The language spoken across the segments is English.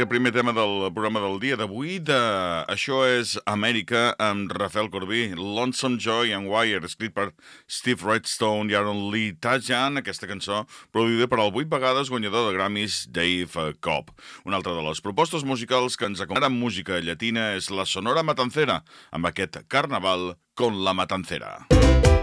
Aquest primer tema del programa del dia d'avui. De... Això és Amèrica amb Rafael Corbí, Lonesome Joy and Wire, escrit per Steve Redstone i Aaron Lee Tajan, aquesta cançó produïda per el vuit vegades guanyador de Grammys Dave Cobb. Una altra de les propostes musicals que ens acompanyen amb música llatina és la Sonora Matancera, amb aquest carnaval con la Matancera. Música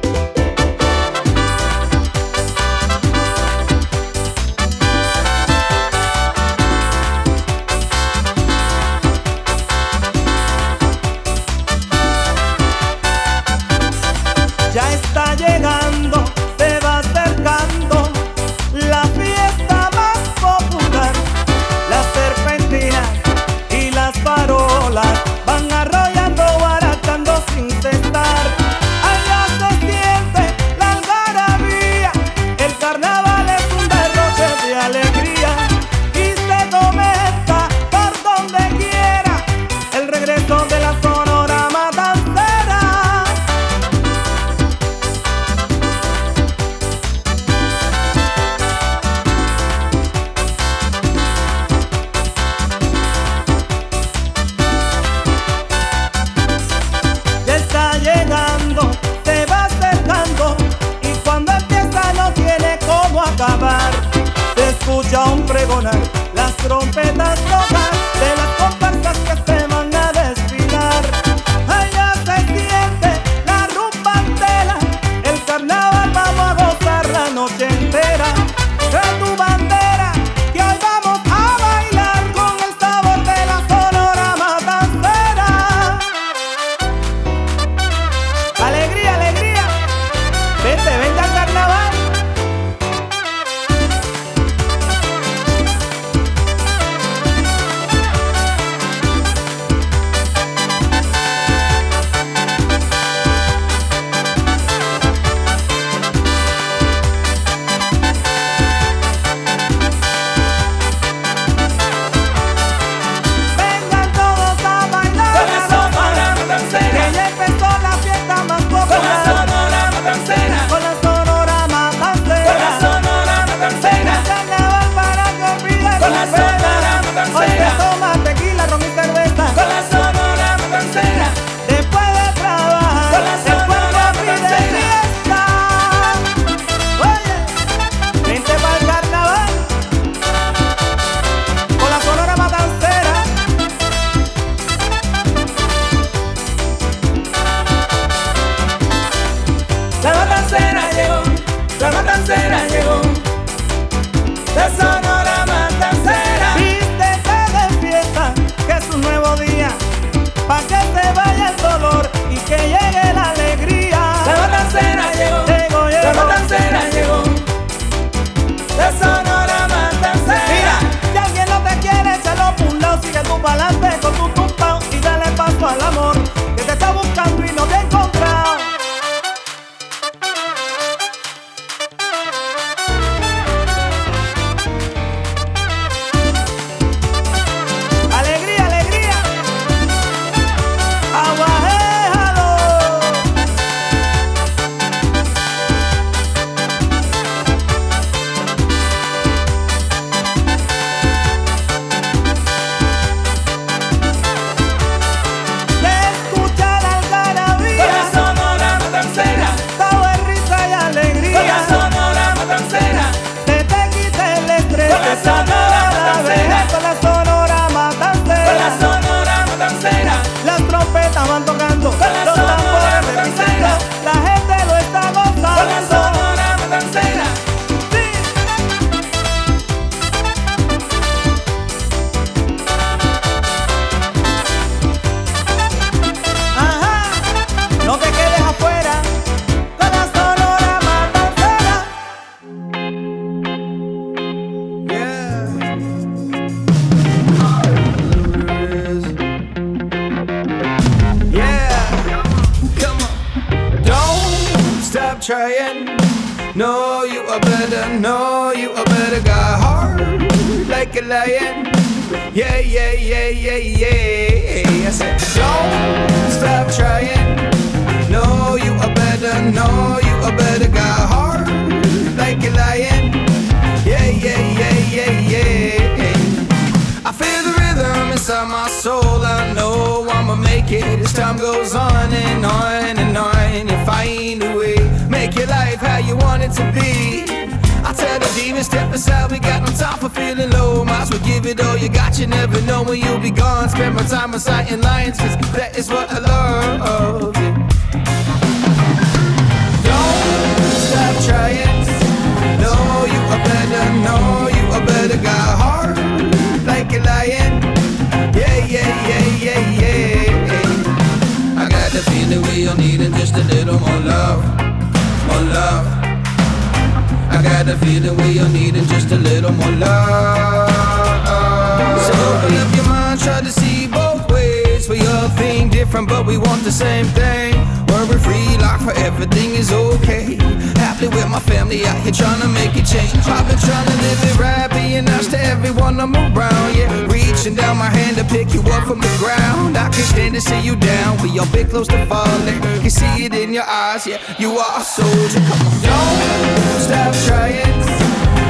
everyone I'm around. Yeah, reaching down my hand to pick you up from the ground. I can stand to see you down. We all bit close to falling. Can see it in your eyes. Yeah, you are a soldier. Come on, don't stop trying.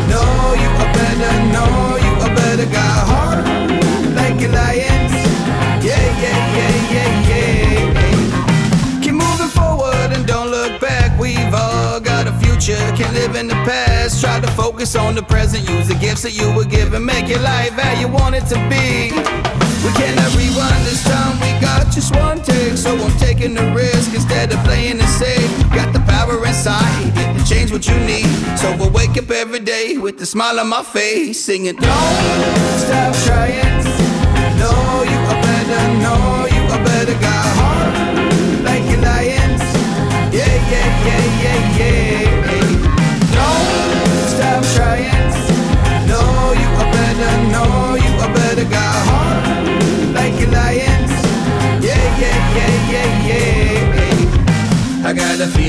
No, you are better. No, you are better. Got heart like a lion. Yeah, yeah, yeah, yeah, yeah. Future, can't live in the past. Try to focus on the present, use the gifts that you were given. Make your life how you want it to be. We cannot rewind this time, we got just one take. So I'm taking the risk instead of playing it safe. Got the power inside to change what you need. So we'll wake up every day with a smile on my face, singing, Don't stop trying. No, you are better, no, you are better. Got heart like a lion's. Yeah, yeah, yeah, yeah, yeah.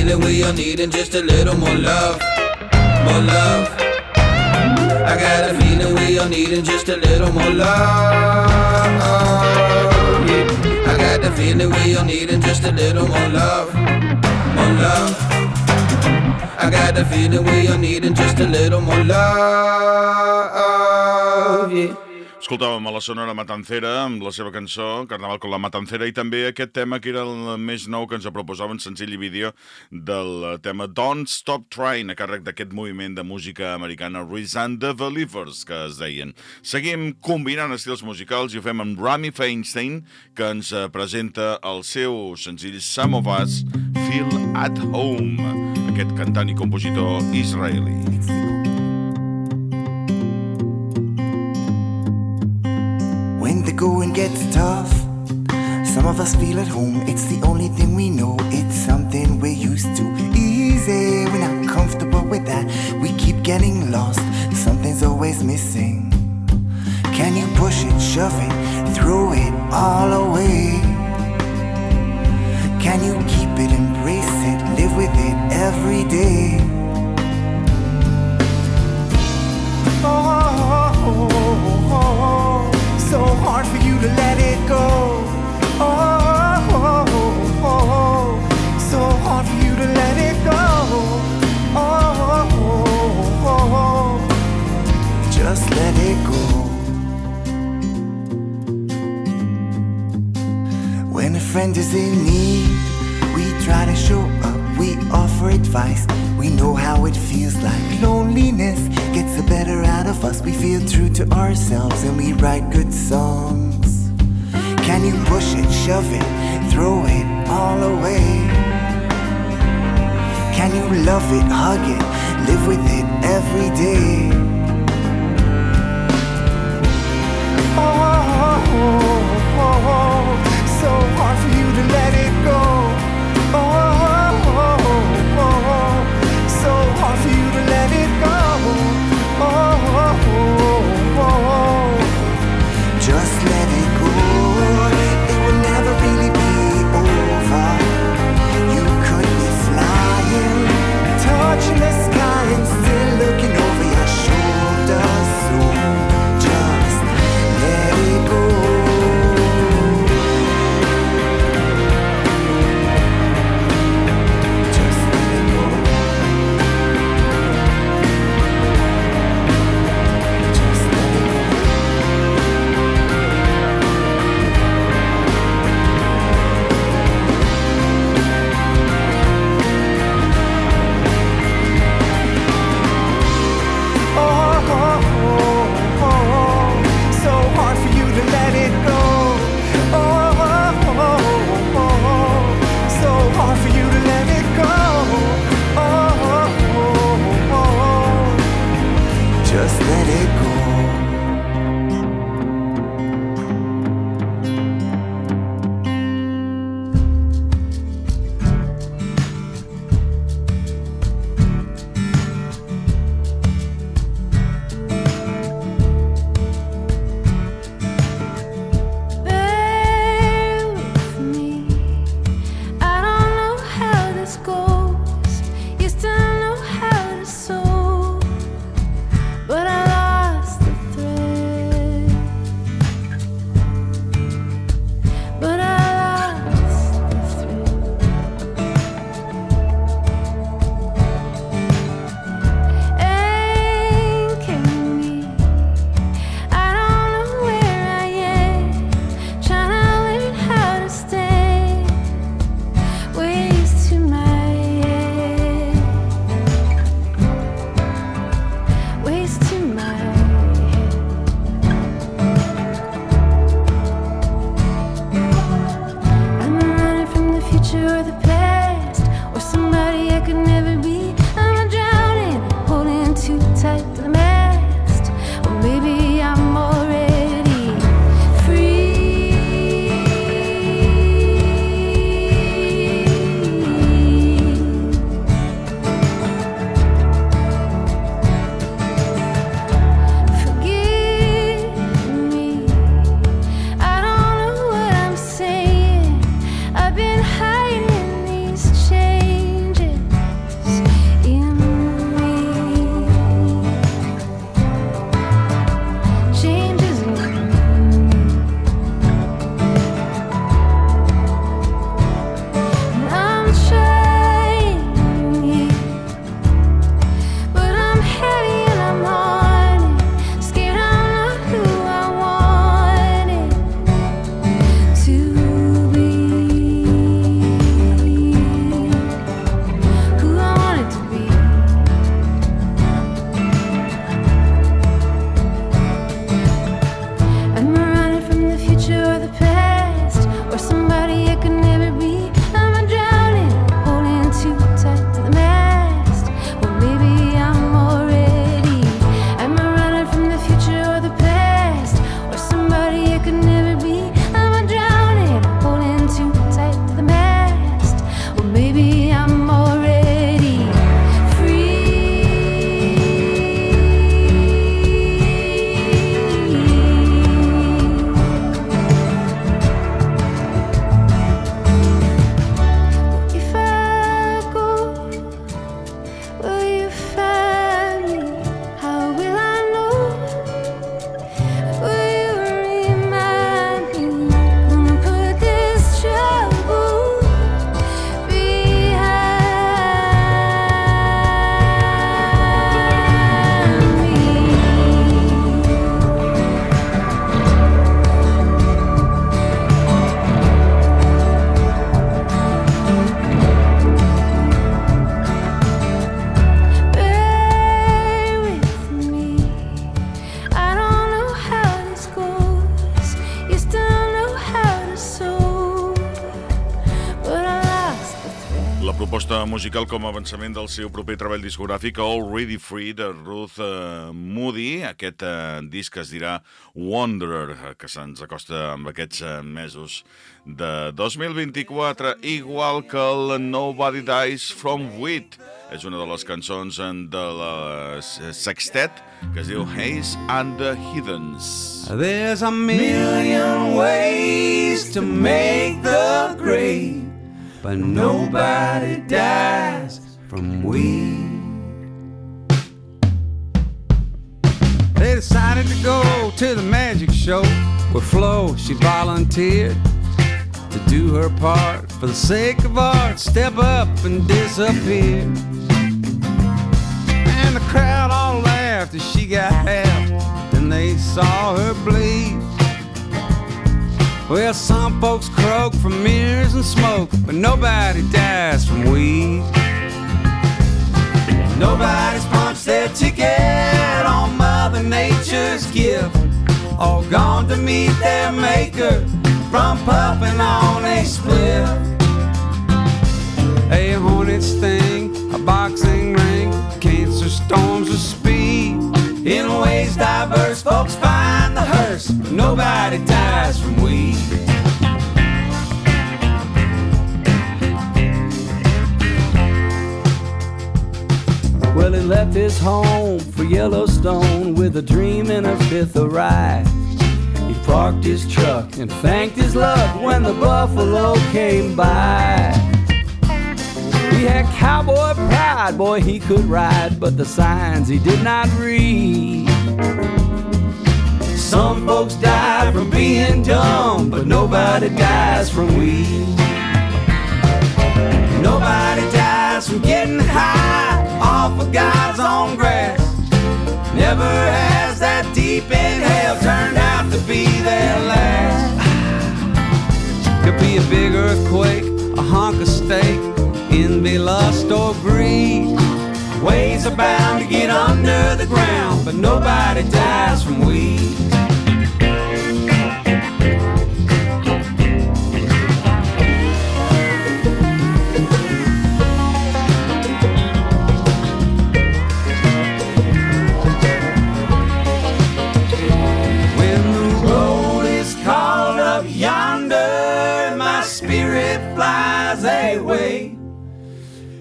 Feeling we are needing just a little more love, more love. I got a feeling we are needing just a little more love. I got the feeling we are needing just a little more love, more love. I got the feeling we are needing just a little more love. Yeah. Escoltàvem a la Sonora Matancera amb la seva cançó Carnaval con la Matancera i també aquest tema que era el més nou que ens proposaven senzill i vídeo del tema Don't Stop Trying a càrrec d'aquest moviment de música americana Resent the Believers que es deien. Seguim combinant estils musicals i ho fem amb Rami Feinstein que ens eh, presenta el seu senzill Some of Us Feel at Home aquest cantant i compositor israeli. When gets tough, some of us feel at home. It's the only thing we know. It's something we're used to. Easy, we're not comfortable with that. We keep getting lost. Something's always missing. Can you push it, shove it, throw it all away? Can you keep it, embrace it, live with it every day? Oh, oh, oh, oh so hard for you to let it go. Oh, so hard for you to let it go. Oh, just let it go. When a friend is in need, we try to show we offer advice. We know how it feels like loneliness gets the better out of us. We feel true to ourselves and we write good songs. Can you push it, shove it, throw it all away? Can you love it, hug it, live with it every day? Oh, oh, oh, oh so hard for you to let it go. For you musical com a avançament del seu proper treball discogràfic Already Free de Ruth uh, Moody. Aquest uh, disc es dirà Wanderer, que se'ns acosta amb aquests uh, mesos de 2024, igual que el Nobody Dies From Wheat. És una de les cançons de la Sextet que es diu Haze and the Heathens. There's a million ways to make the grade but nobody dies from weed. They decided to go to the magic show where Flo, she volunteered to do her part for the sake of art, step up and disappear. And the crowd all laughed as she got half, then they saw her bleed. Well, some folks croak from mirrors and smoke, but nobody dies from weed. Nobody's punched their ticket on Mother Nature's gift. All gone to meet their maker from puffing on a spliff. A hornet sting, a boxing ring, cancer storms with speed. In ways diverse, folks find hearse, nobody dies from weed. Well, he left his home for Yellowstone with a dream and a fifth of rye. He parked his truck and thanked his luck when the buffalo came by. He had cowboy pride, boy, he could ride, but the signs he did not read. Some folks die from being dumb, but nobody dies from weed. Nobody dies from getting high off of God's own grass. Never has that deep inhale turned out to be their last. Could be a big earthquake, a hunk of steak, envy, lust, or greed. Ways are bound to get under the ground, but nobody dies from weed.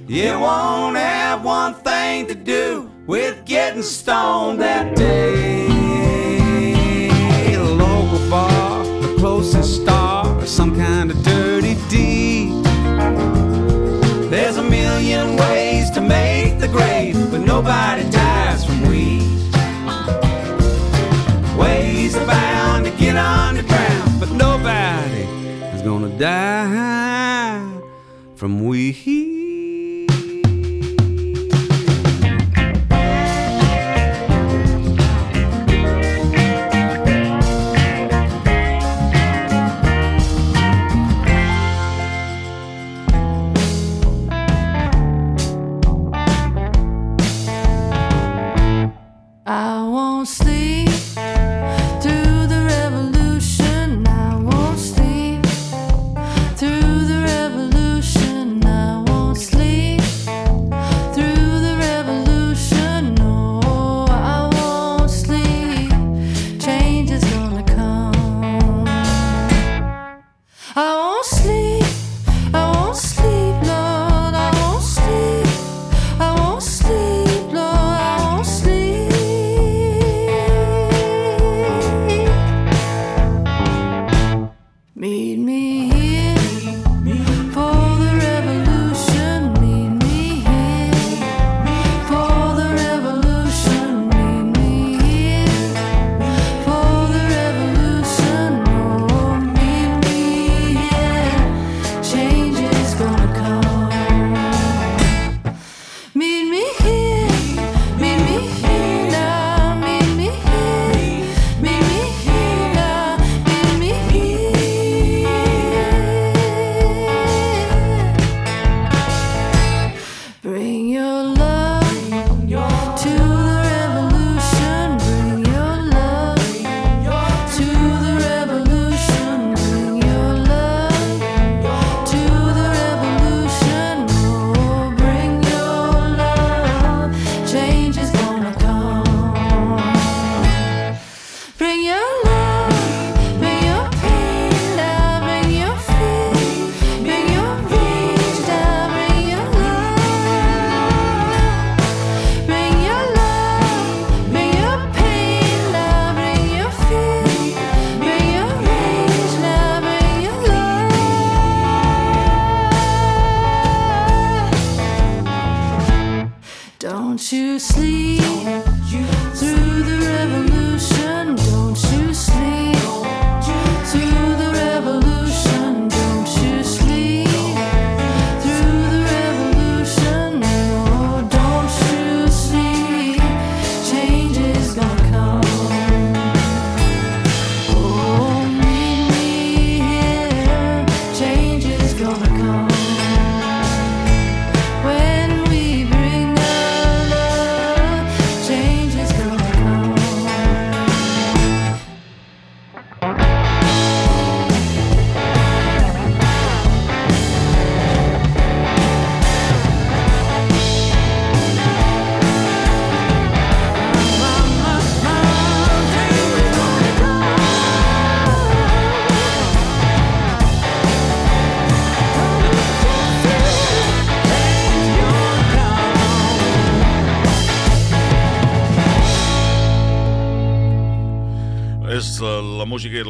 It won't have one thing to do with getting stoned that day. A local bar, the closest star, some kind of dirty deed. There's a million ways to make the grave, but nobody dies from weed. Ways are bound to get underground, but nobody is gonna die from weed.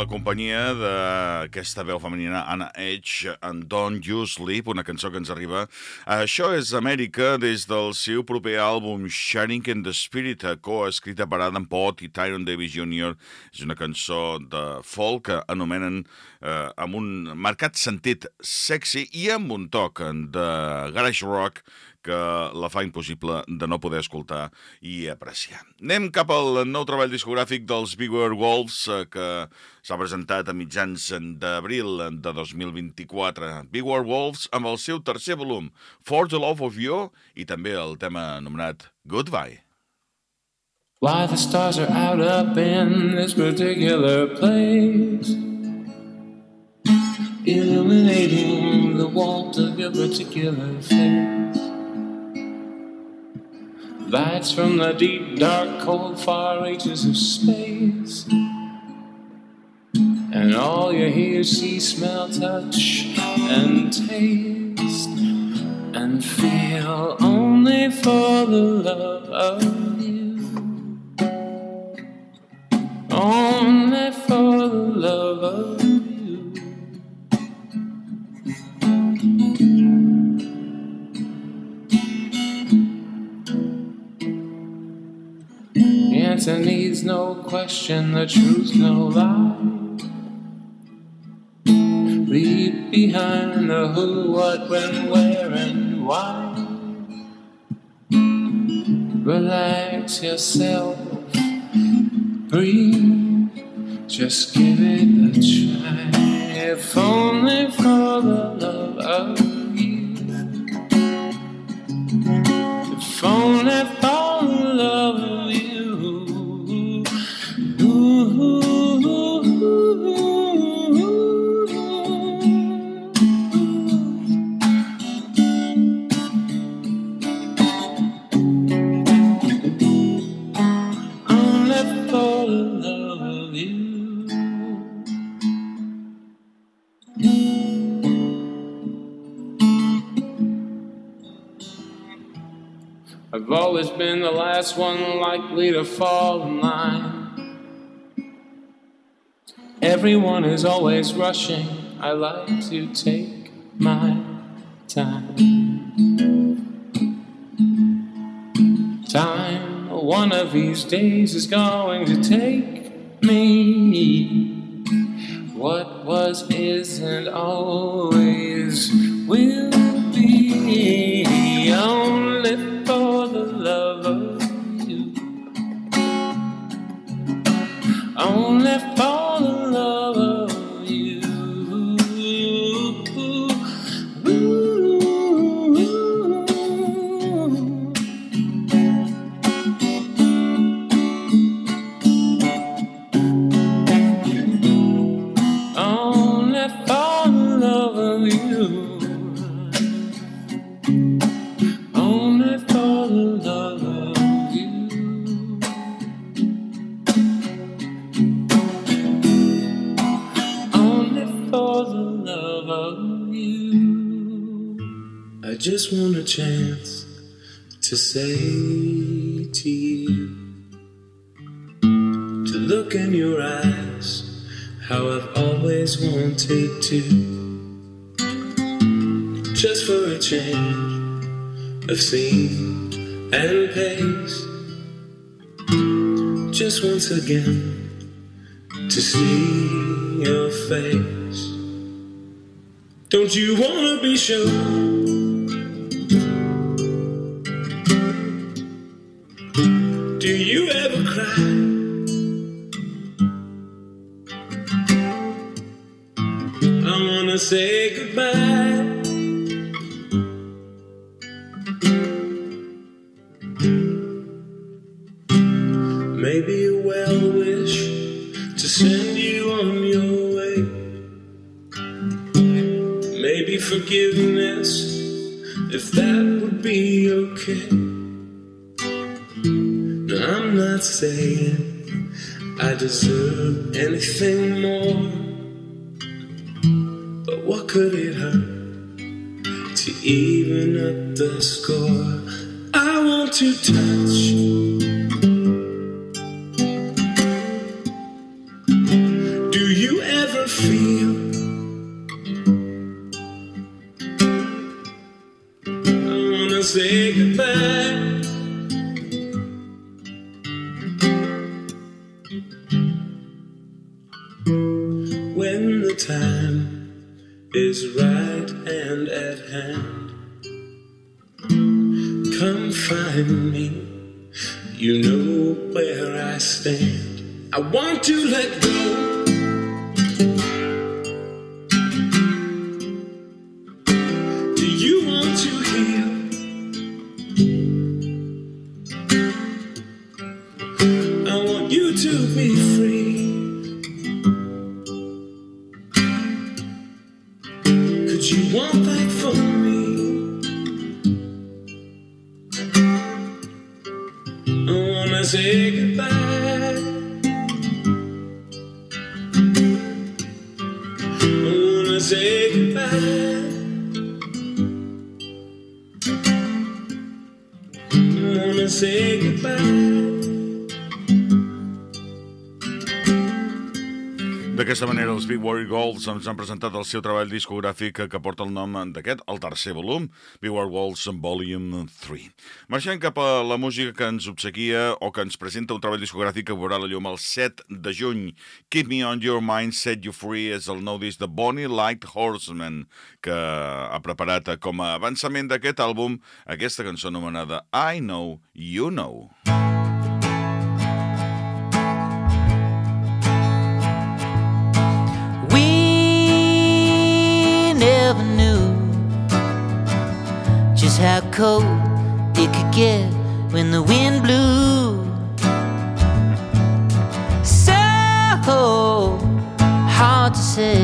Companyia d'aquesta veu femenina Anna Edge en Don't You Sleep, una cançó que ens arriba. Això és Amèrica des del seu proper àlbum Shining in the Spirit, coescrita per Adam Pott i Tyron Davis Jr. És una cançó de folk que anomenen eh, amb un marcat sentit sexy i amb un toc de garage rock que la fa impossible de no poder escoltar i apreciar. Anem cap al nou treball discogràfic dels Bigger Wolves, eh, que s'ha presentat a mitjans d'abril de 2024. Bigger Wolves amb el seu tercer volum, For the Love of You, i també el tema anomenat Goodbye. Why the stars are out up in this particular place, illuminating the warmth of your particular face. Lights from the deep, dark, cold, far reaches of space. And all you hear, see, smell, touch, and taste. And feel only for the love of you. Only for the love of you. Answer needs no question, the truth no lie. Leave behind the who, what, when, where, and why. Relax yourself, breathe, just give it a try. If only for the love of you. If only last one likely to fall in line. Everyone is always rushing. I like to take my time. Time, one of these days, is going to take me. What was, is, and always will be. Chance to say to you, to look in your eyes, how I've always wanted to. Just for a change of scene and pace. Just once again to see your face. Don't you wanna be sure? Els Big Warrior Golds ens han presentat el seu treball discogràfic que porta el nom d'aquest, el tercer volum, Big Warrior Golds Volume 3. Marxem cap a la música que ens obsequia o que ens presenta un treball discogràfic que veurà la llum el 7 de juny. Keep Me On Your Mind, Set You Free és el nou disc de Bonnie Light Horseman que ha preparat com a avançament d'aquest àlbum aquesta cançó anomenada I Know You Know. Never knew just how cold it could get when the wind blew. So hard to say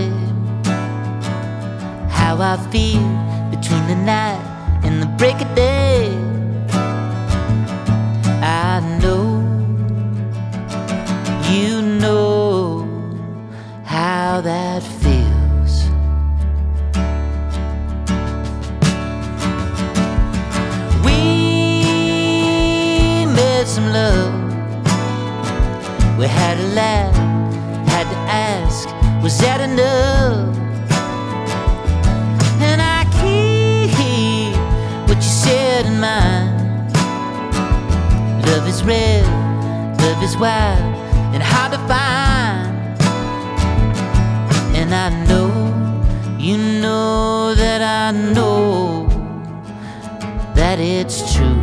how I feel between the night and the break of day. I know you know how that had to ask, was that enough? And I keep what you said in mind. Love is red, love is wild, and hard to find. And I know, you know that I know that it's true.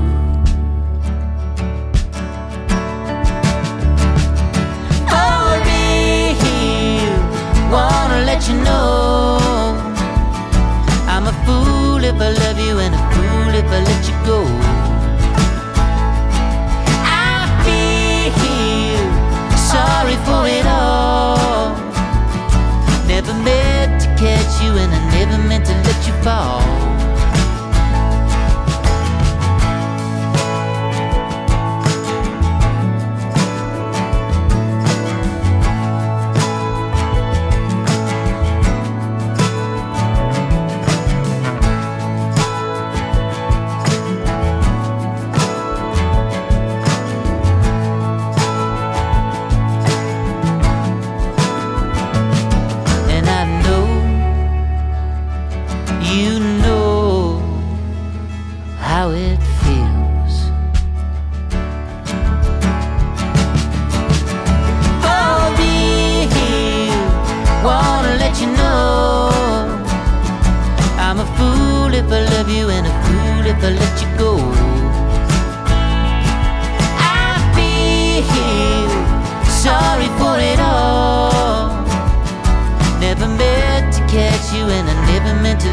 Let you know I'm a fool if I love you and a fool if I let you go. I feel sorry for it all. Never meant to catch you, and I never meant to let you fall.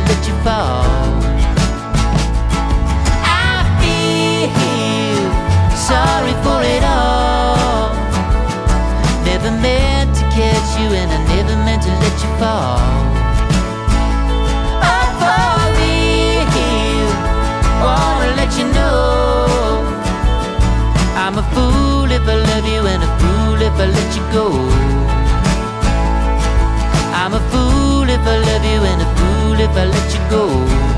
Let you fall. I feel sorry for it all. Never meant to catch you, and I never meant to let you fall. Oh, for real, wanna let you know I'm a fool if I love you, and a fool if I let you go. If I let you go.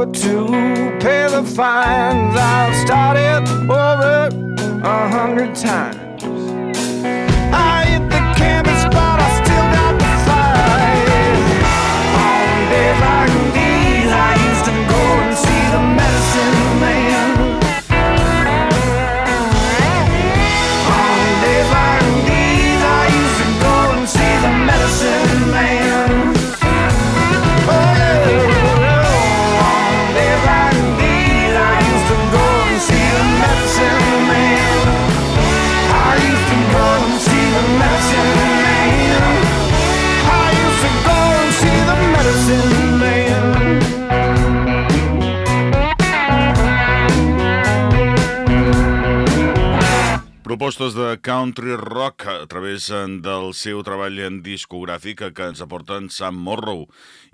supper to pay the fines. I'll start. propostes de country rock a través eh, del seu treball en discogràfic que ens aporten Sam Morrow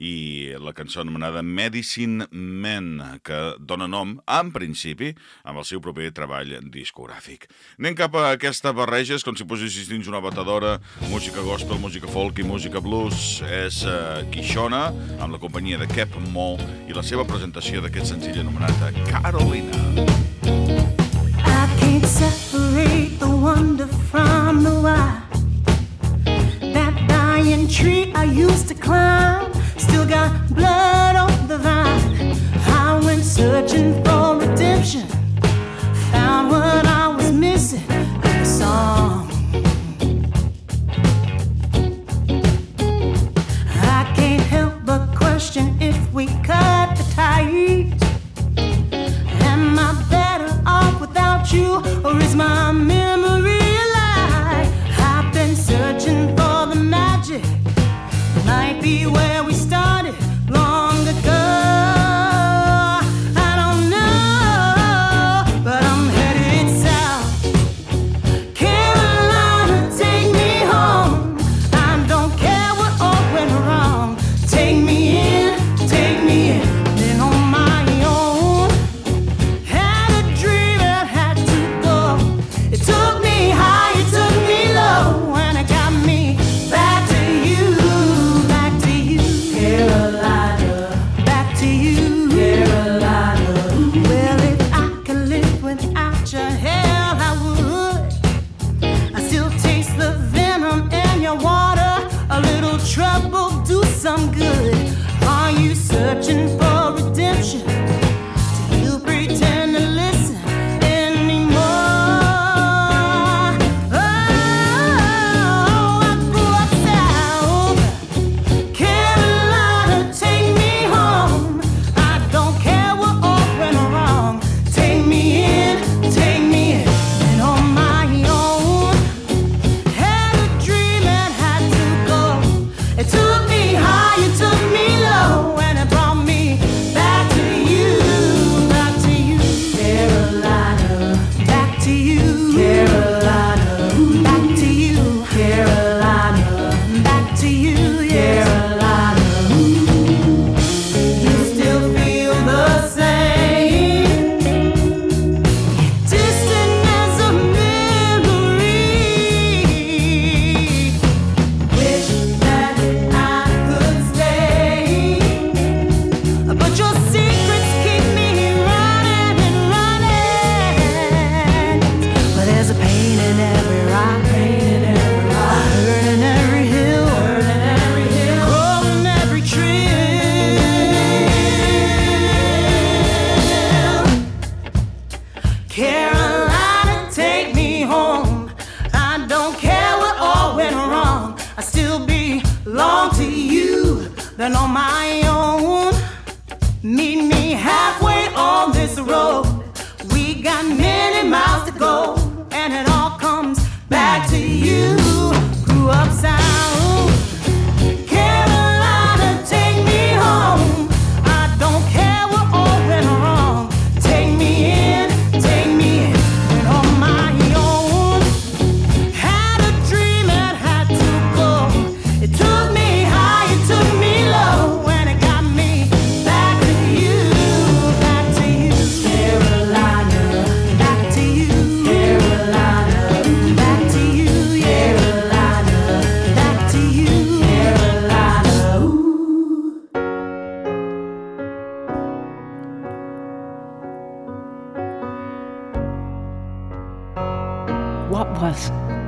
i la cançó anomenada Medicine Man, que dona nom, en principi, amb el seu proper treball discogràfic. Anem cap a aquesta barreja, és com si posessis dins una batedora música gospel, música folk i música blues. És uh, Quixona, amb la companyia de Cap Mo i la seva presentació d'aquest senzill anomenat Carolina. Can't. separate the wonder from the wild, That dying tree I used to climb still got blood on the vine. I went searching for redemption, found what I or is my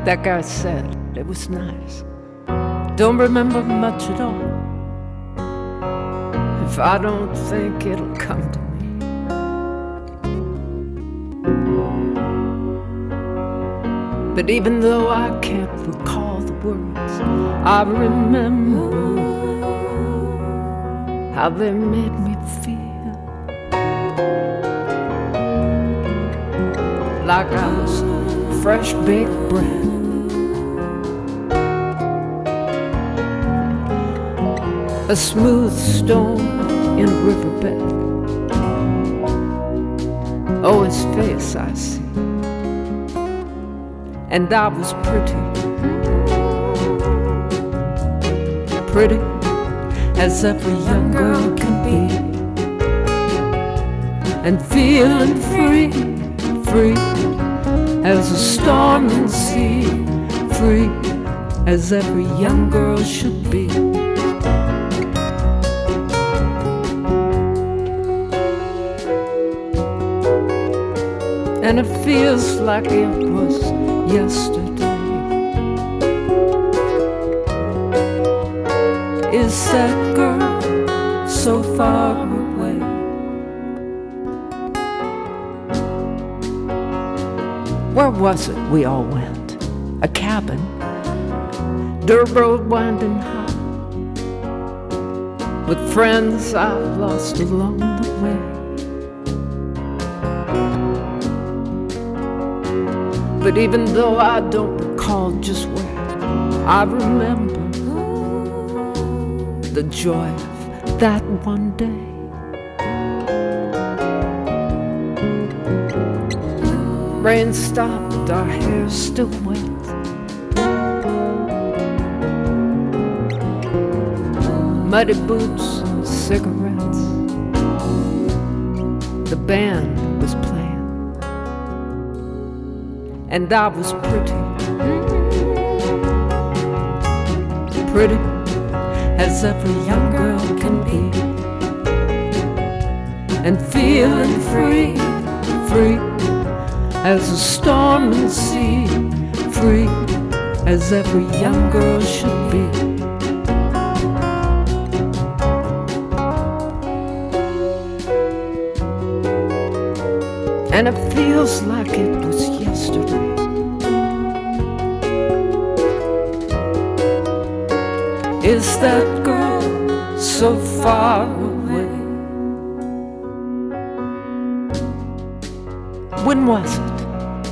That guy said it was nice. Don't remember much at all. If I don't think it'll come to me. But even though I can't recall the words, I remember how they made me feel. Like I was fresh baked bread. A smooth stone in a riverbed. Oh, his face I see. And I was pretty. Pretty as every young girl can be. And feeling free, free as a storming sea, free as every young girl should be. And it feels like it was yesterday. Is that girl so far was it we all went? A cabin, dirt road winding high, with friends I've lost along the way. But even though I don't recall just where, I remember the joy of that one day. Rain stopped, our hair still wet. Muddy boots and cigarettes. The band was playing, and I was pretty. Pretty as every young girl can be, and feeling free, free as a storming sea, free as every young girl should be.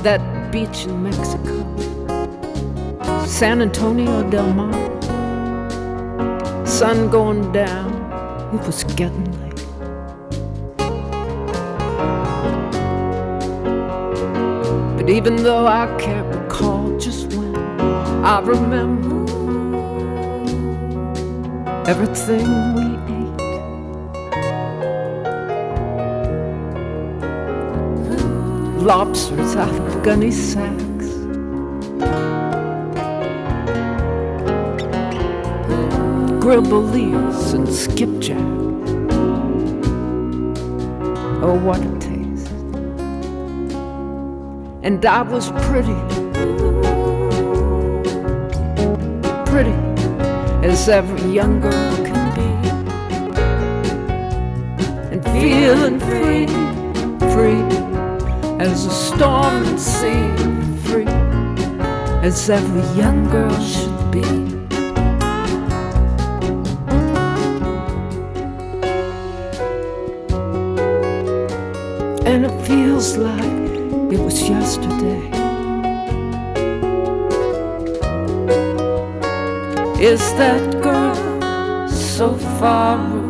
That beach in Mexico? San Antonio del Mar? Sun going down, it was getting late. But even though I can't recall just when, I remember everything we Lobsters out of gunny sacks. Gribbles and skipjack. Oh, what a taste. And I was pretty. Pretty as every young girl can be. And feeling free, free as a storm and sea free, as every young girl should be. And it feels like it was yesterday. Is that girl so far away?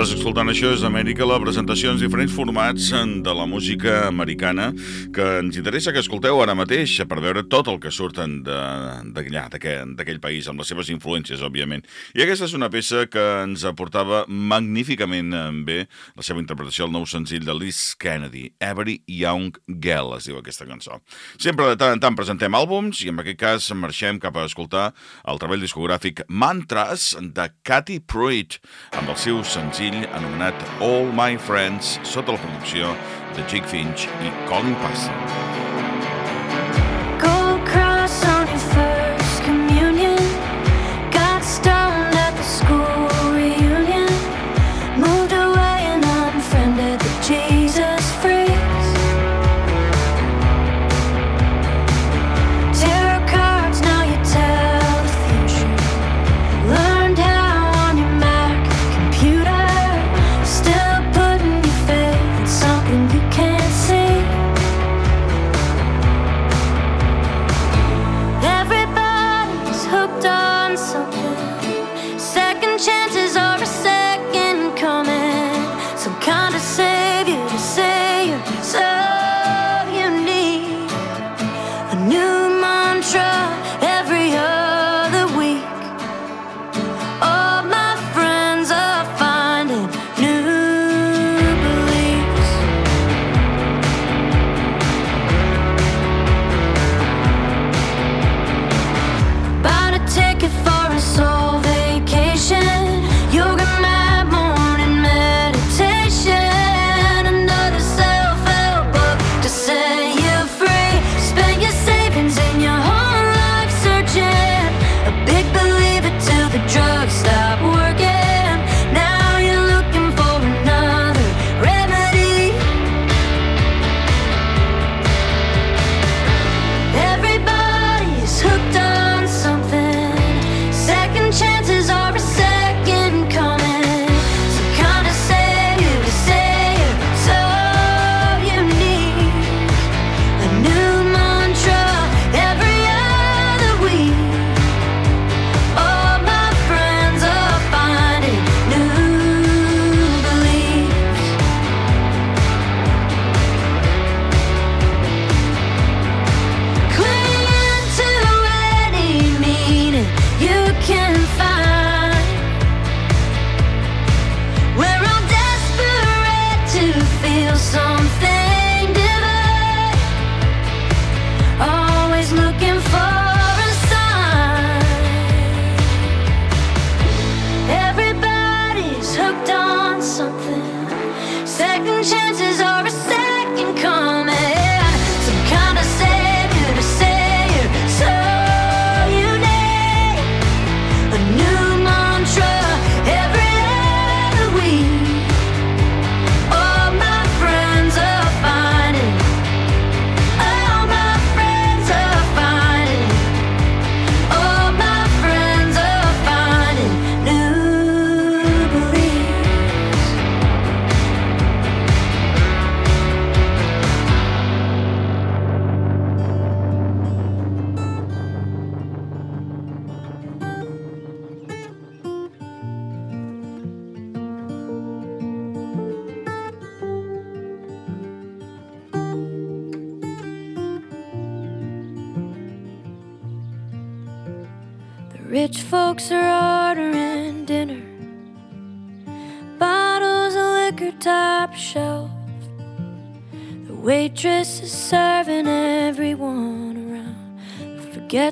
Estàs escoltant això és Amèrica, la presentació en diferents formats de la música americana que ens interessa que escolteu ara mateix per veure tot el que surten d'allà, d'aquell país, amb les seves influències, òbviament. I aquesta és una peça que ens aportava magníficament bé la seva interpretació, el nou senzill de Liz Kennedy, Every Young Girl, es diu aquesta cançó. Sempre de tant en tant presentem àlbums i en aquest cas marxem cap a escoltar el treball discogràfic Mantras de Katy Pruitt amb el seu senzill anomenat All My Friends sota la producció de Jake Finch i Colin Parson.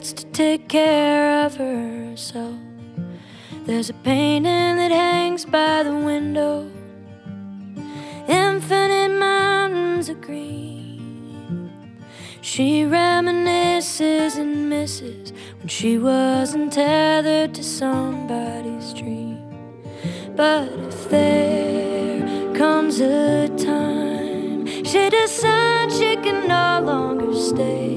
To take care of herself. There's a painting that hangs by the window, infinite mountains of green. She reminisces and misses when she wasn't tethered to somebody's dream. But if there comes a time she decides she can no longer stay,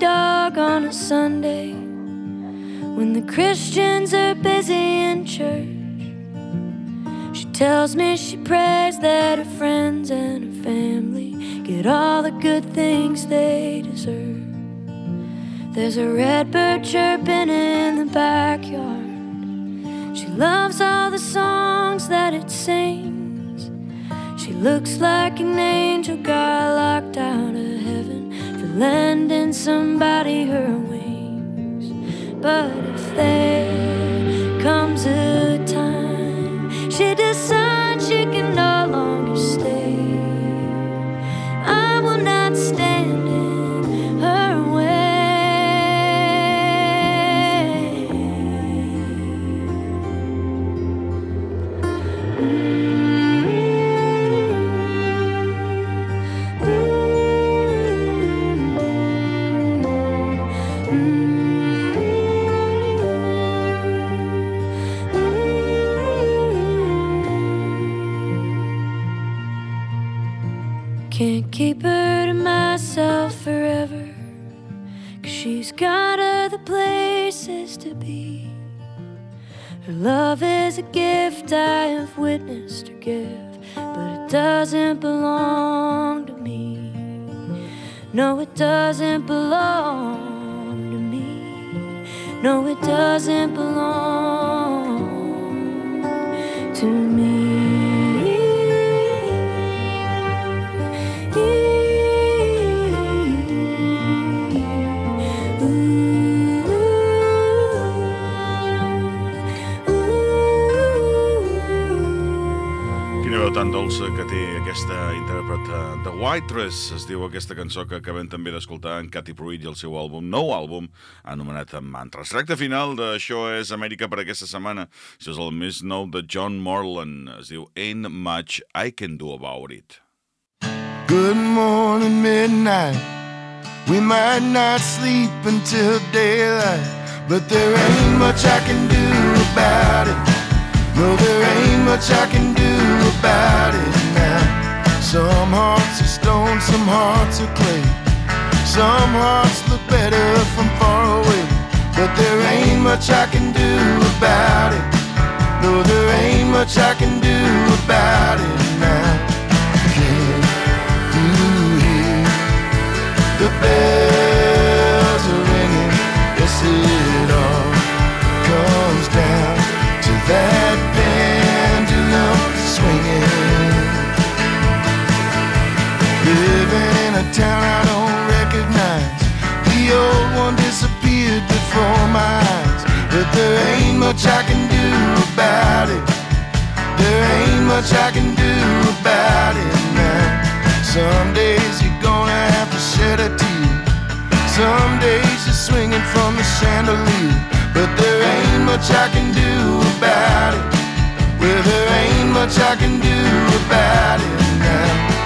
dog on a Sunday when the Christians are busy in church. She tells me she prays that her friends and her family get all the good things they deserve. There's a red bird chirping in the backyard. She loves all the songs that it sings. She looks like an angel got locked out of lending somebody her wings. But if there comes a time she decides Got other places to be. Her love is a gift I have witnessed her give, but it doesn't belong to me. No, it doesn't belong to me. No, it doesn't belong to me. The Waitress, es diu aquesta cançó que acabem també d'escoltar en Katy Pruitt i el seu àlbum, nou àlbum, anomenat Mantras. Tracte final d'Això és Amèrica per aquesta setmana. Això és el més nou de John Morland. Es diu Ain't Much I Can Do About It. Good morning, midnight. We might not sleep until daylight, but there ain't much I can do about it. No, there ain't much I can do about it. Some hearts are stone, some hearts are clay. Some hearts look better from far away, but there ain't much I can do about it. No, there ain't much I can do about it now. Can you hear the bells a town I don't recognize. The old one disappeared before my eyes. But there ain't much I can do about it. There ain't much I can do about it now. Some days you're gonna have to shed a tear. Some days you're swinging from the chandelier. But there ain't much I can do about it. Well, there ain't much I can do about it now.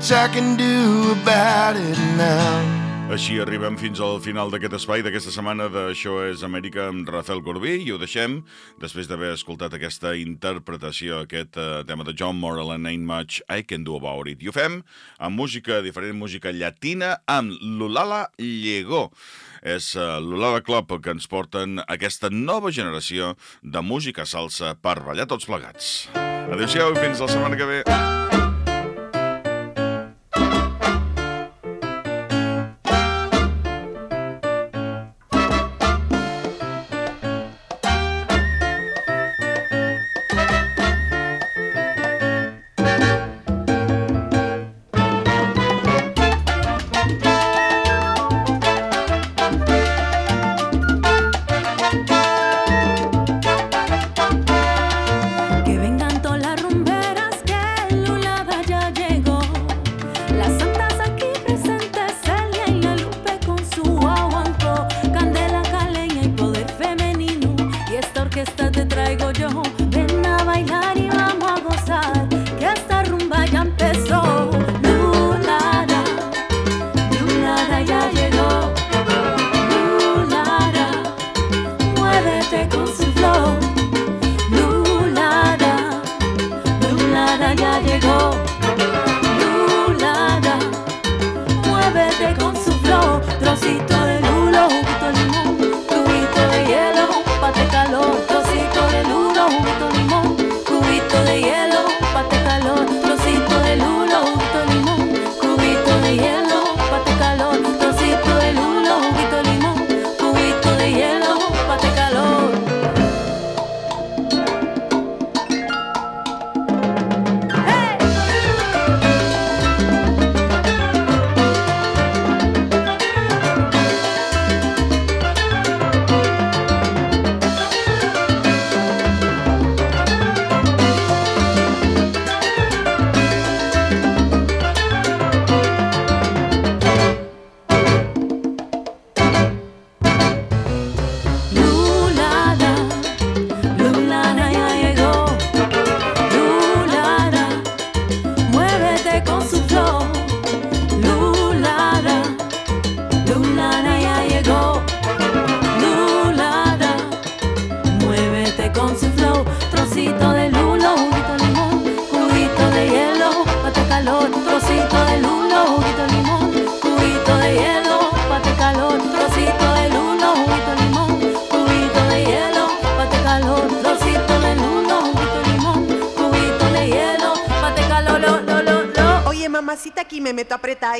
Much I can do about it now. Així arribem fins al final d'aquest espai d'aquesta setmana d'Això és Amèrica amb Rafael Corbí i ho deixem després d'haver escoltat aquesta interpretació, aquest uh, tema de John Morland, Ain't Much I Can Do About It. I ho fem amb música, diferent música llatina, amb Lulala Llegó. És uh, Lulala Club que ens porten aquesta nova generació de música salsa per ballar tots plegats. Adéu-siau i fins la setmana que ve.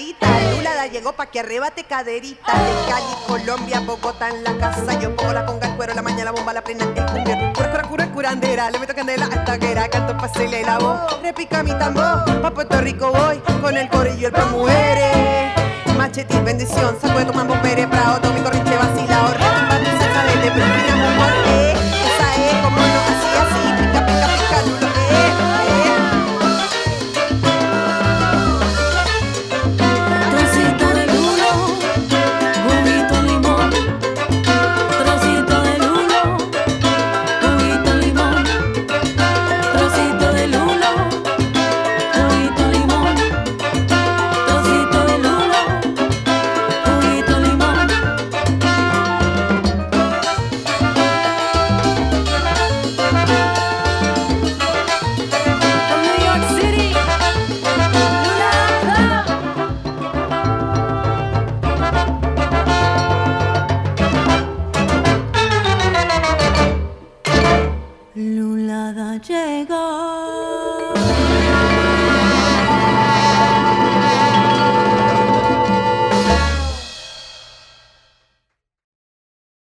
Meto apretadita. Lulada llegó pa' que arrebate caderita. De Cali, Colombia, Bogotá en la casa. Yo pongo la conga, el cuero, la mañana, la bomba, la plena, el cumbión. Cura, cura, cura, curandera. Le meto candela a esta guerra. Canto pa' hacerle la voz. Repica mi tambor. Pa' Puerto Rico voy. Con el corillo, el pa' mujeres. Machete y bendición. Saco de tu mambo, pere, prado. Todo mi